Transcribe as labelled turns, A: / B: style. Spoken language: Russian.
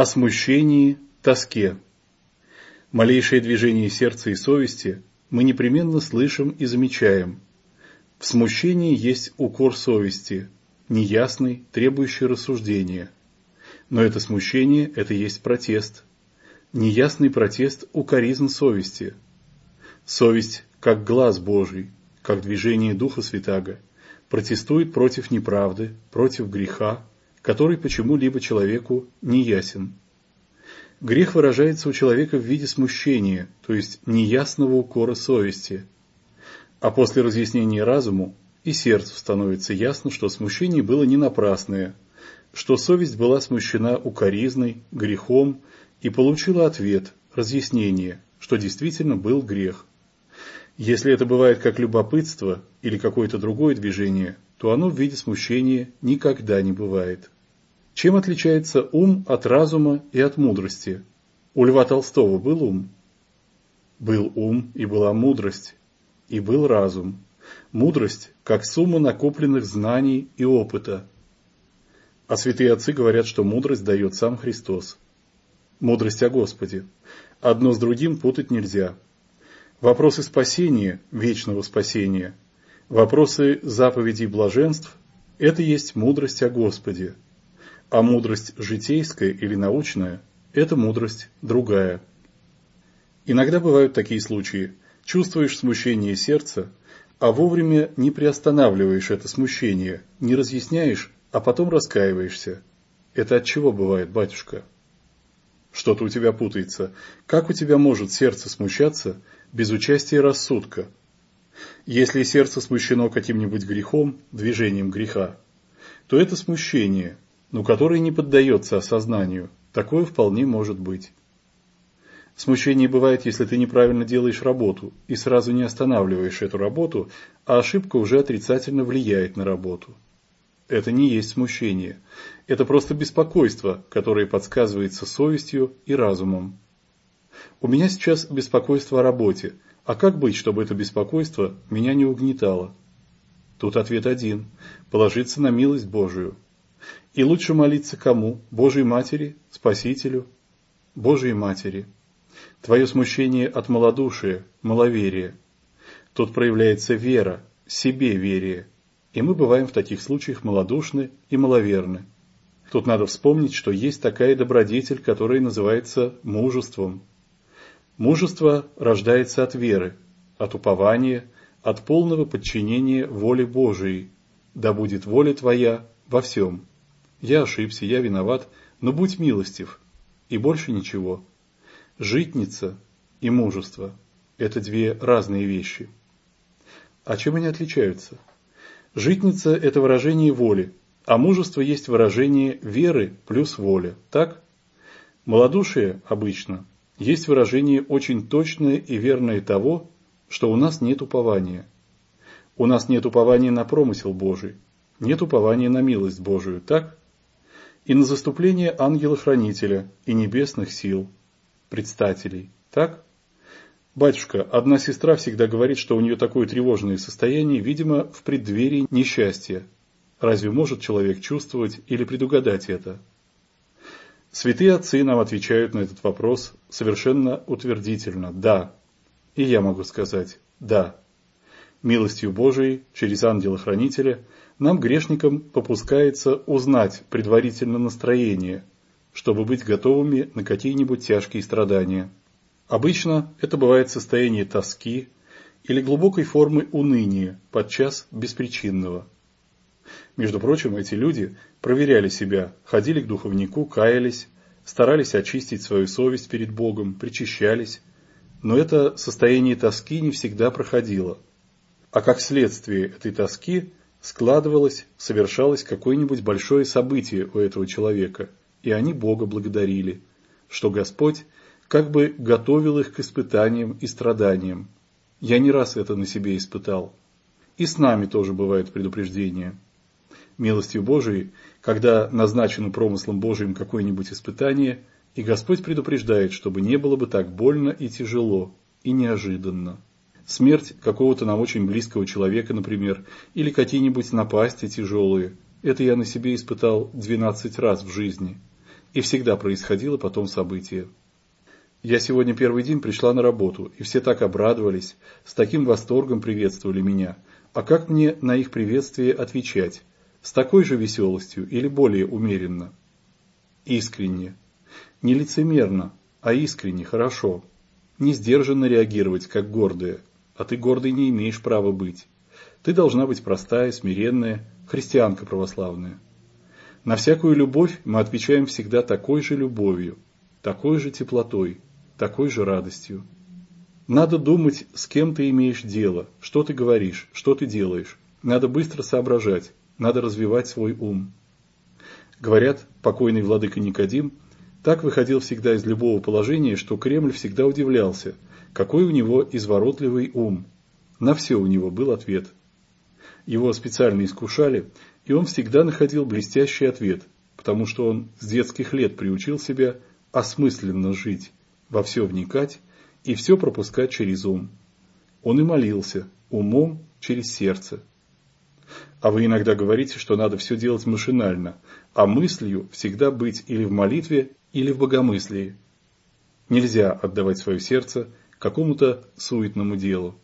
A: О смущении, тоске. Малейшее движение сердца и совести мы непременно слышим и замечаем. В смущении есть укор совести, неясный, требующий рассуждения. Но это смущение – это есть протест. Неясный протест – укоризн совести. Совесть, как глаз Божий, как движение Духа Святаго, протестует против неправды, против греха, который почему-либо человеку не ясен. Грех выражается у человека в виде смущения, то есть неясного укора совести. А после разъяснения разуму и сердцу становится ясно, что смущение было не напрасное, что совесть была смущена укоризной, грехом и получила ответ, разъяснение, что действительно был грех. Если это бывает как любопытство или какое-то другое движение, то оно в виде смущения никогда не бывает. Чем отличается ум от разума и от мудрости? У Льва Толстого был ум? Был ум и была мудрость, и был разум. Мудрость как сумма накопленных знаний и опыта. А святые отцы говорят, что мудрость дает сам Христос. Мудрость о Господе. Одно с другим путать нельзя. Вопросы спасения, вечного спасения, вопросы заповедей блаженств – это есть мудрость о Господе, а мудрость житейская или научная – это мудрость другая. Иногда бывают такие случаи. Чувствуешь смущение сердца, а вовремя не приостанавливаешь это смущение, не разъясняешь, а потом раскаиваешься. Это от чего бывает, батюшка? Что-то у тебя путается. Как у тебя может сердце смущаться, без участия рассудка. Если сердце смущено каким-нибудь грехом, движением греха, то это смущение, но которое не поддается осознанию. Такое вполне может быть. Смущение бывает, если ты неправильно делаешь работу и сразу не останавливаешь эту работу, а ошибка уже отрицательно влияет на работу. Это не есть смущение. Это просто беспокойство, которое подсказывается совестью и разумом. У меня сейчас беспокойство о работе. А как быть, чтобы это беспокойство меня не угнетало? Тут ответ один – положиться на милость Божию. И лучше молиться кому? Божьей Матери? Спасителю? Божьей Матери. Твое смущение от малодушия, маловерия. Тут проявляется вера, себе верие. И мы бываем в таких случаях малодушны и маловерны. Тут надо вспомнить, что есть такая добродетель, которая называется мужеством, Мужество рождается от веры, от упования, от полного подчинения воле Божией. Да будет воля Твоя во всем. Я ошибся, я виноват, но будь милостив. И больше ничего. Житница и мужество – это две разные вещи. А чем они отличаются? Житница – это выражение воли, а мужество есть выражение веры плюс воля, так? Молодушие обычно есть выражение очень точное и верное того, что у нас нет упования. У нас нет упования на промысел Божий, нет упования на милость Божию, так? И на заступление ангела-хранителя и небесных сил, предстателей, так? Батюшка, одна сестра всегда говорит, что у нее такое тревожное состояние, видимо, в преддверии несчастья. Разве может человек чувствовать или предугадать это? Святые отцы нам отвечают на этот вопрос совершенно утвердительно «да». И я могу сказать «да». Милостью Божией через ангела-хранителя нам, грешникам, попускается узнать предварительно настроение, чтобы быть готовыми на какие-нибудь тяжкие страдания. Обычно это бывает состояние тоски или глубокой формы уныния, подчас беспричинного. Между прочим, эти люди проверяли себя, ходили к духовнику, каялись, старались очистить свою совесть перед Богом, причащались, но это состояние тоски не всегда проходило. А как следствие этой тоски складывалось, совершалось какое-нибудь большое событие у этого человека, и они Бога благодарили, что Господь как бы готовил их к испытаниям и страданиям. Я не раз это на себе испытал. И с нами тоже бывает предупреждение милостью Божией, когда назначено промыслом Божиим какое-нибудь испытание, и Господь предупреждает, чтобы не было бы так больно и тяжело, и неожиданно. Смерть какого-то нам очень близкого человека, например, или какие-нибудь напасти тяжелые, это я на себе испытал 12 раз в жизни. И всегда происходило потом событие. Я сегодня первый день пришла на работу, и все так обрадовались, с таким восторгом приветствовали меня. А как мне на их приветствие отвечать? С такой же веселостью или более умеренно? Искренне. Не лицемерно, а искренне, хорошо. Не сдержанно реагировать, как гордая. А ты гордой не имеешь права быть. Ты должна быть простая, смиренная, христианка православная. На всякую любовь мы отвечаем всегда такой же любовью, такой же теплотой, такой же радостью. Надо думать, с кем ты имеешь дело, что ты говоришь, что ты делаешь. Надо быстро соображать, надо развивать свой ум. Говорят, покойный владыка Никодим так выходил всегда из любого положения, что Кремль всегда удивлялся, какой у него изворотливый ум. На все у него был ответ. Его специально искушали, и он всегда находил блестящий ответ, потому что он с детских лет приучил себя осмысленно жить во все вникать и все пропускать через ум. Он и молился, умом через сердце. А вы иногда говорите, что надо все делать машинально, а мыслью всегда быть или в молитве, или в богомыслии. Нельзя отдавать свое сердце какому-то суетному делу.